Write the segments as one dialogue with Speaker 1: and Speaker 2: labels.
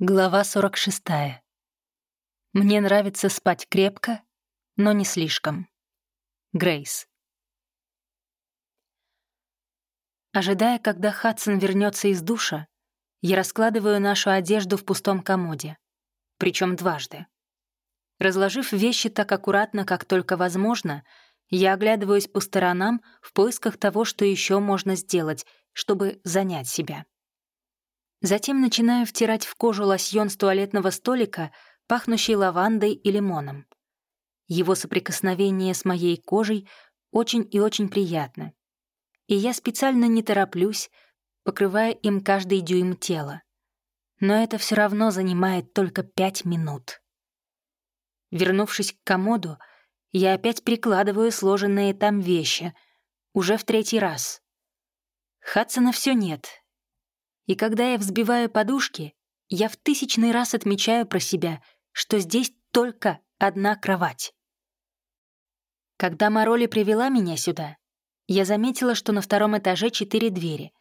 Speaker 1: Глава 46. Мне нравится спать крепко, но не слишком. Грейс. Ожидая, когда Хадсон вернется из душа, я раскладываю нашу одежду в пустом комоде, причем дважды. Разложив вещи так аккуратно, как только возможно, я оглядываюсь по сторонам в поисках того, что еще можно сделать, чтобы занять себя. Затем начинаю втирать в кожу лосьон с туалетного столика, пахнущий лавандой и лимоном. Его соприкосновение с моей кожей очень и очень приятно. И я специально не тороплюсь, покрывая им каждый дюйм тела. Но это все равно занимает только пять минут. Вернувшись к комоду, я опять перекладываю сложенные там вещи, уже в третий раз. Хадсона все нет, и когда я взбиваю подушки, я в тысячный раз отмечаю про себя, что здесь только одна кровать. Когда Мароли привела меня сюда, я заметила, что на втором этаже четыре двери,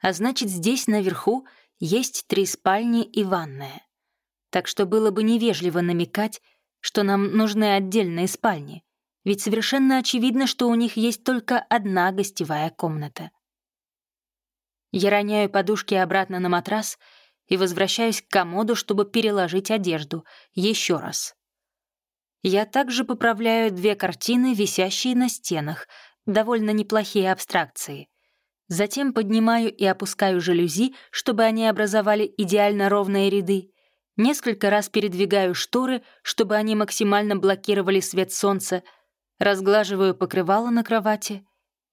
Speaker 1: а значит, здесь наверху есть три спальни и ванная. Так что было бы невежливо намекать, что нам нужны отдельные спальни, ведь совершенно очевидно, что у них есть только одна гостевая комната. Я роняю подушки обратно на матрас и возвращаюсь к комоду, чтобы переложить одежду еще раз. Я также поправляю две картины, висящие на стенах, довольно неплохие абстракции. Затем поднимаю и опускаю жалюзи, чтобы они образовали идеально ровные ряды. Несколько раз передвигаю шторы, чтобы они максимально блокировали свет солнца, разглаживаю покрывало на кровати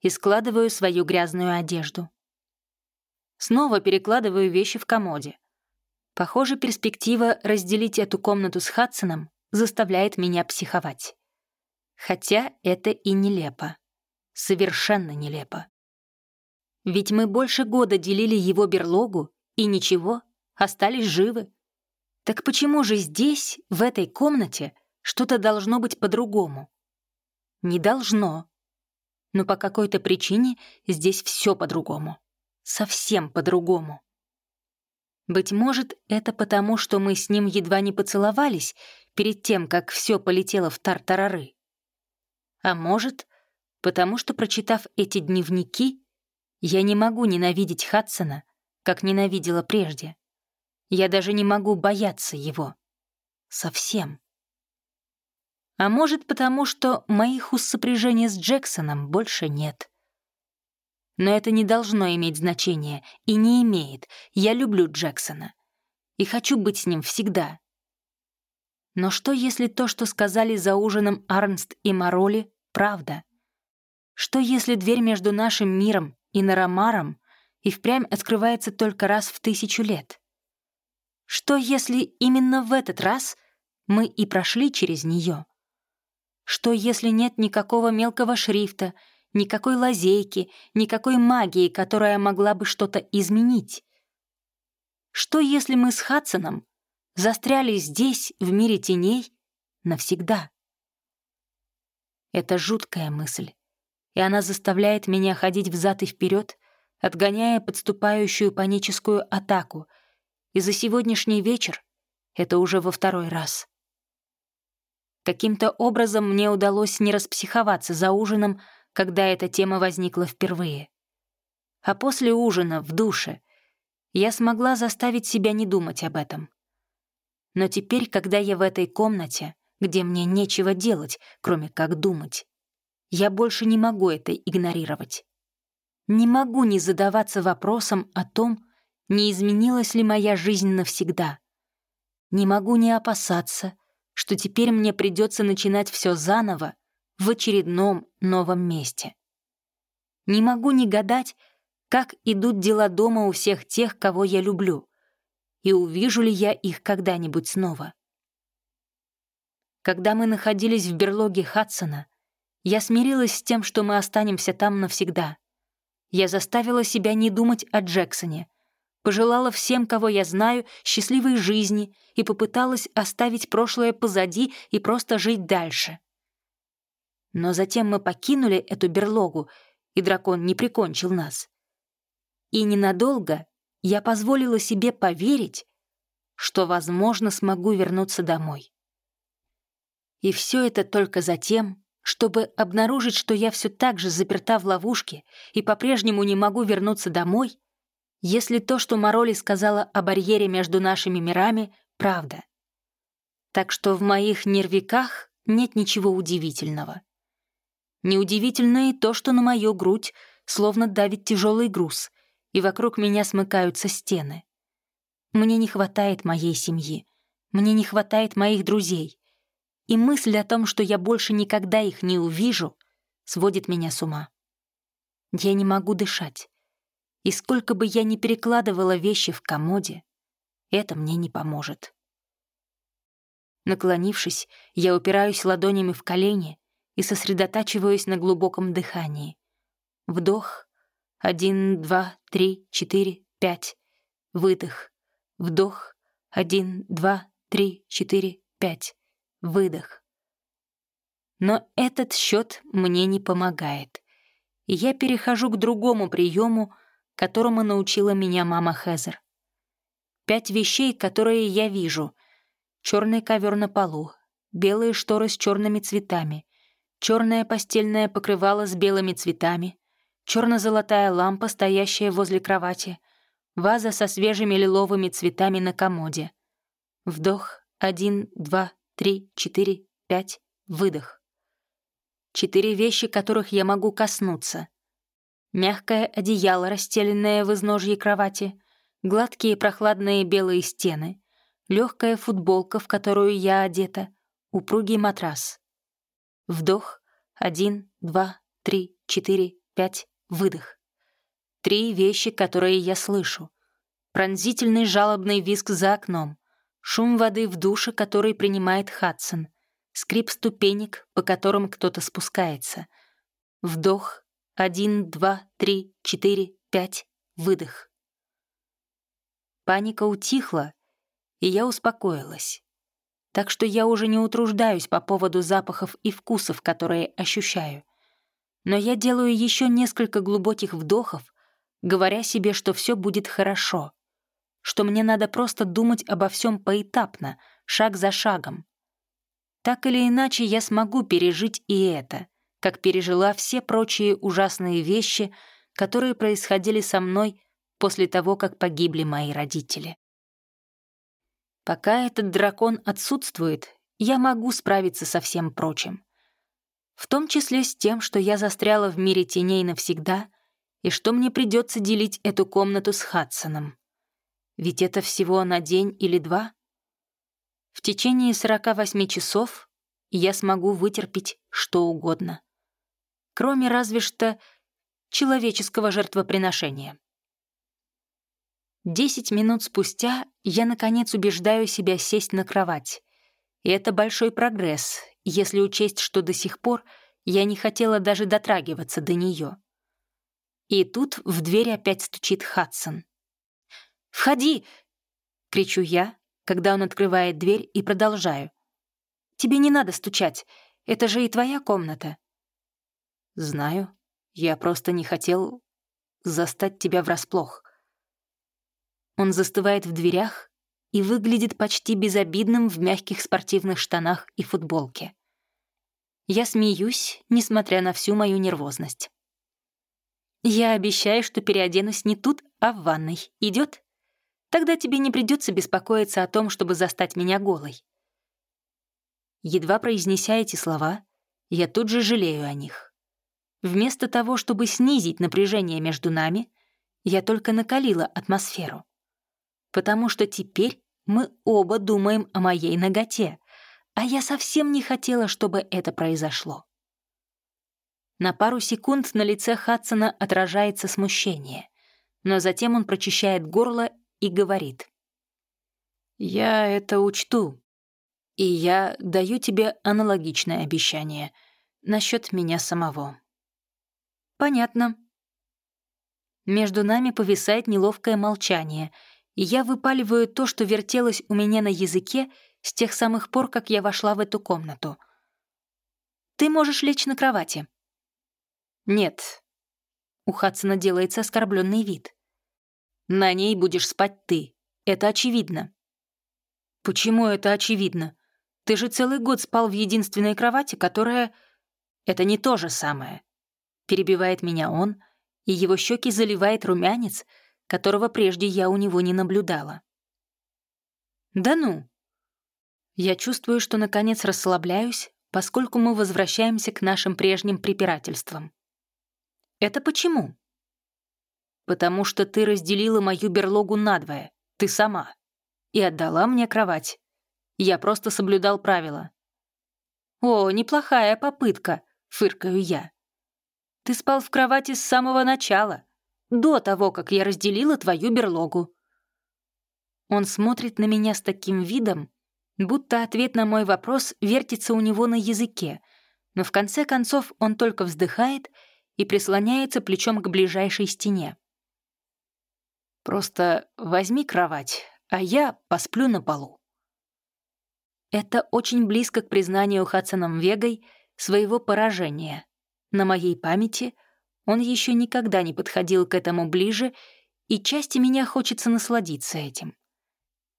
Speaker 1: и складываю свою грязную одежду. Снова перекладываю вещи в комоде. Похоже, перспектива разделить эту комнату с Хадсоном заставляет меня психовать. Хотя это и нелепо. Совершенно нелепо. Ведь мы больше года делили его берлогу, и ничего, остались живы. Так почему же здесь, в этой комнате, что-то должно быть по-другому? Не должно. Но по какой-то причине здесь все по-другому совсем по-другому. Быть может, это потому, что мы с ним едва не поцеловались перед тем, как все полетело в тартарары. А может, потому что, прочитав эти дневники, я не могу ненавидеть Хадсона, как ненавидела прежде. Я даже не могу бояться его. Совсем. А может, потому что моих уз сопряжения с Джексоном больше нет. Но это не должно иметь значения и не имеет. Я люблю Джексона. И хочу быть с ним всегда. Но что, если то, что сказали за ужином Арнст и Мароли, правда? Что, если дверь между нашим миром и Нарамаром и впрямь открывается только раз в тысячу лет? Что, если именно в этот раз мы и прошли через нее? Что, если нет никакого мелкого шрифта — никакой лазейки, никакой магии, которая могла бы что-то изменить. Что если мы с Хадсоном застряли здесь, в мире теней, навсегда? Это жуткая мысль, и она заставляет меня ходить взад и вперед, отгоняя подступающую паническую атаку, и за сегодняшний вечер это уже во второй раз. Каким-то образом мне удалось не распсиховаться за ужином, когда эта тема возникла впервые. А после ужина, в душе, я смогла заставить себя не думать об этом. Но теперь, когда я в этой комнате, где мне нечего делать, кроме как думать, я больше не могу это игнорировать. Не могу не задаваться вопросом о том, не изменилась ли моя жизнь навсегда. Не могу не опасаться, что теперь мне придется начинать все заново в очередном новом месте. Не могу не гадать, как идут дела дома у всех тех, кого я люблю, и увижу ли я их когда-нибудь снова. Когда мы находились в берлоге Хадсона, я смирилась с тем, что мы останемся там навсегда. Я заставила себя не думать о Джексоне, пожелала всем, кого я знаю, счастливой жизни и попыталась оставить прошлое позади и просто жить дальше. Но затем мы покинули эту берлогу, и дракон не прикончил нас. И ненадолго я позволила себе поверить, что, возможно, смогу вернуться домой. И все это только за тем, чтобы обнаружить, что я все так же заперта в ловушке и по-прежнему не могу вернуться домой, если то, что Мароли сказала о барьере между нашими мирами, правда. Так что в моих нервиках нет ничего удивительного. Неудивительно и то, что на мою грудь словно давит тяжелый груз, и вокруг меня смыкаются стены. Мне не хватает моей семьи, мне не хватает моих друзей, и мысль о том, что я больше никогда их не увижу, сводит меня с ума. Я не могу дышать, и сколько бы я ни перекладывала вещи в комоде, это мне не поможет. Наклонившись, я упираюсь ладонями в колени и сосредотачиваюсь на глубоком дыхании. Вдох. Один, два, три, четыре, пять. Выдох. Вдох. Один, два, три, четыре, пять. Выдох. Но этот счет мне не помогает. И я перехожу к другому приему, которому научила меня мама Хезер. Пять вещей, которые я вижу. Черный ковер на полу, белые шторы с черными цветами, черное постельное покрывало с белыми цветами, черно-золотая лампа, стоящая возле кровати, ваза со свежими лиловыми цветами на комоде. Вдох, один, два, три, четыре, пять, выдох. Четыре вещи, которых я могу коснуться. Мягкое одеяло, расстеленное в изножье кровати, гладкие прохладные белые стены, легкая футболка, в которую я одета, упругий матрас. Вдох, один, два, три, четыре, пять, выдох. Три вещи, которые я слышу. Пронзительный жалобный визг за окном, Шум воды в душе, который принимает Хадсон. Скрип ступенек, по которым кто-то спускается. Вдох. Один, два, три, четыре, пять. Выдох. Паника утихла, и я успокоилась. Так что я уже не утруждаюсь по поводу запахов и вкусов, которые ощущаю. Но я делаю еще несколько глубоких вдохов, говоря себе, что все будет хорошо что мне надо просто думать обо всем поэтапно, шаг за шагом. Так или иначе, я смогу пережить и это, как пережила все прочие ужасные вещи, которые происходили со мной после того, как погибли мои родители. Пока этот дракон отсутствует, я могу справиться со всем прочим. В том числе с тем, что я застряла в мире теней навсегда и что мне придется делить эту комнату с Хадсоном. Ведь это всего на день или два. В течение 48 часов я смогу вытерпеть что угодно. Кроме разве что человеческого жертвоприношения. Десять минут спустя я, наконец, убеждаю себя сесть на кровать. И это большой прогресс, если учесть, что до сих пор я не хотела даже дотрагиваться до нее. И тут в дверь опять стучит Хадсон. «Входи!» — кричу я, когда он открывает дверь, и продолжаю. «Тебе не надо стучать, это же и твоя комната». «Знаю, я просто не хотел застать тебя врасплох». Он застывает в дверях и выглядит почти безобидным в мягких спортивных штанах и футболке. Я смеюсь, несмотря на всю мою нервозность. «Я обещаю, что переоденусь не тут, а в ванной. Идет? Тогда тебе не придется беспокоиться о том, чтобы застать меня голой. Едва произнеся эти слова, я тут же жалею о них. Вместо того, чтобы снизить напряжение между нами, я только накалила атмосферу. Потому что теперь мы оба думаем о моей ноготе, а я совсем не хотела, чтобы это произошло. На пару секунд на лице Хадсона отражается смущение, но затем он прочищает горло и говорит. «Я это учту, и я даю тебе аналогичное обещание насчет меня самого». «Понятно». Между нами повисает неловкое молчание, и я выпаливаю то, что вертелось у меня на языке с тех самых пор, как я вошла в эту комнату. «Ты можешь лечь на кровати». «Нет». У Хадсона делается оскорбленный вид. На ней будешь спать ты. Это очевидно». «Почему это очевидно? Ты же целый год спал в единственной кровати, которая...» «Это не то же самое», — перебивает меня он, и его щеки заливает румянец, которого прежде я у него не наблюдала. «Да ну!» Я чувствую, что наконец расслабляюсь, поскольку мы возвращаемся к нашим прежним препирательствам. «Это почему?» «Потому что ты разделила мою берлогу надвое, ты сама, и отдала мне кровать. Я просто соблюдал правила». «О, неплохая попытка», — фыркаю я. «Ты спал в кровати с самого начала, до того, как я разделила твою берлогу». Он смотрит на меня с таким видом, будто ответ на мой вопрос вертится у него на языке, но в конце концов он только вздыхает и прислоняется плечом к ближайшей стене. «Просто возьми кровать, а я посплю на полу». Это очень близко к признанию Хадсоном Вегой своего поражения. На моей памяти он еще никогда не подходил к этому ближе, и части меня хочется насладиться этим.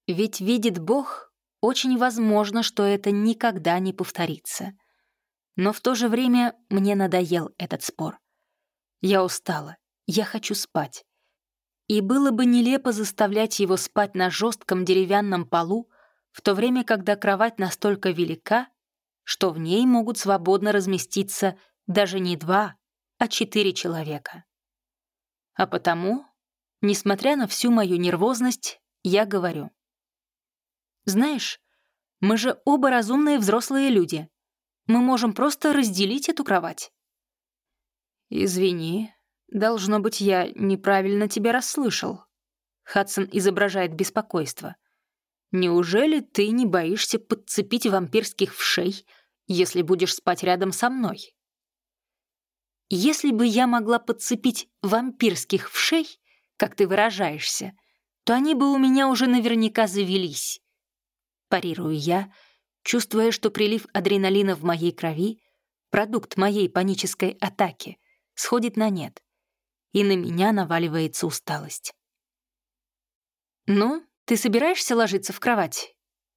Speaker 1: Ведь видит Бог, очень возможно, что это никогда не повторится. Но в то же время мне надоел этот спор. Я устала, я хочу спать. И было бы нелепо заставлять его спать на жестком деревянном полу, в то время, когда кровать настолько велика, что в ней могут свободно разместиться даже не два, а четыре человека. А потому, несмотря на всю мою нервозность, я говорю — знаешь, мы же оба разумные взрослые люди. Мы можем просто разделить эту кровать». «Извини, должно быть, я неправильно тебя расслышал». Хадсон изображает беспокойство. «Неужели ты не боишься подцепить вампирских вшей, если будешь спать рядом со мной?» «Если бы я могла подцепить вампирских вшей, как ты выражаешься, то они бы у меня уже наверняка завелись парирую я, чувствуя, что прилив адреналина в моей крови, продукт моей панической атаки, сходит на нет, и на меня наваливается усталость. «Ну, ты собираешься ложиться в кровать?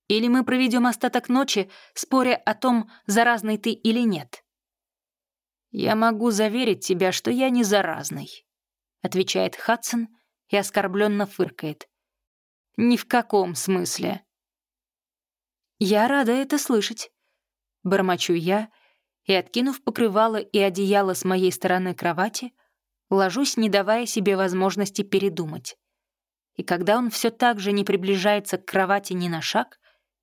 Speaker 1: Или мы проведем остаток ночи, споря о том, заразный ты или нет?» «Я могу заверить тебя, что я не заразный», — отвечает Хадсон и оскорбленно фыркает. «Ни в каком смысле. «Я рада это слышать», — бормочу я, и, откинув покрывало и одеяло с моей стороны кровати, ложусь, не давая себе возможности передумать. И когда он все так же не приближается к кровати ни на шаг,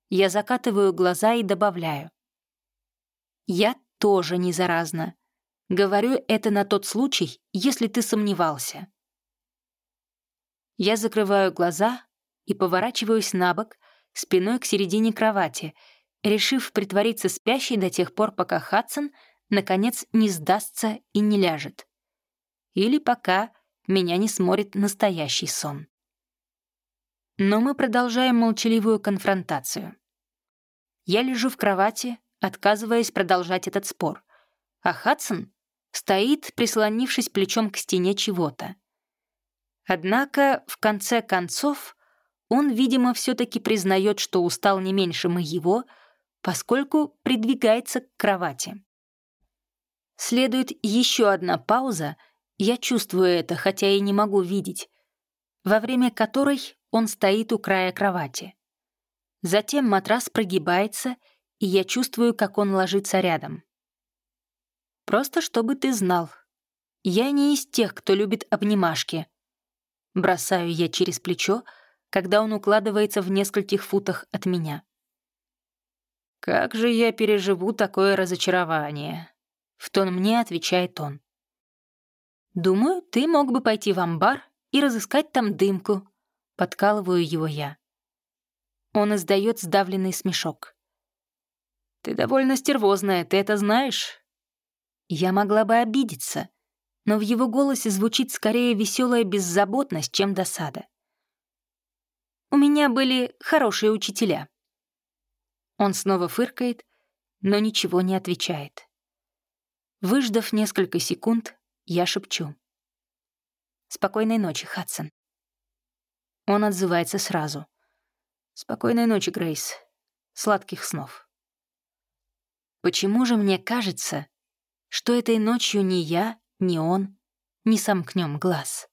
Speaker 1: я закатываю глаза и добавляю. «Я тоже не заразна. Говорю это на тот случай, если ты сомневался». Я закрываю глаза и поворачиваюсь на бок, спиной к середине кровати, решив притвориться спящей до тех пор, пока Хадсон, наконец, не сдастся и не ляжет. Или пока меня не сморит настоящий сон. Но мы продолжаем молчаливую конфронтацию. Я лежу в кровати, отказываясь продолжать этот спор, а Хадсон стоит, прислонившись плечом к стене чего-то. Однако, в конце концов, он, видимо, все-таки признает, что устал не меньше моего, поскольку придвигается к кровати. Следует еще одна пауза, я чувствую это, хотя и не могу видеть, во время которой он стоит у края кровати. Затем матрас прогибается, и я чувствую, как он ложится рядом. Просто чтобы ты знал, я не из тех, кто любит обнимашки. Бросаю я через плечо, когда он укладывается в нескольких футах от меня. «Как же я переживу такое разочарование?» — в тон мне отвечает он. «Думаю, ты мог бы пойти в амбар и разыскать там дымку», — подкалываю его я. Он издает сдавленный смешок. «Ты довольно стервозная, ты это знаешь?» Я могла бы обидеться, но в его голосе звучит скорее веселая беззаботность, чем досада. У меня были хорошие учителя». Он снова фыркает, но ничего не отвечает. Выждав несколько секунд, я шепчу. «Спокойной ночи, Хадсон». Он отзывается сразу. Спокойной ночи, Грейс. Сладких снов. Почему же мне кажется, что этой ночью ни я, ни он не сомкнем глаз?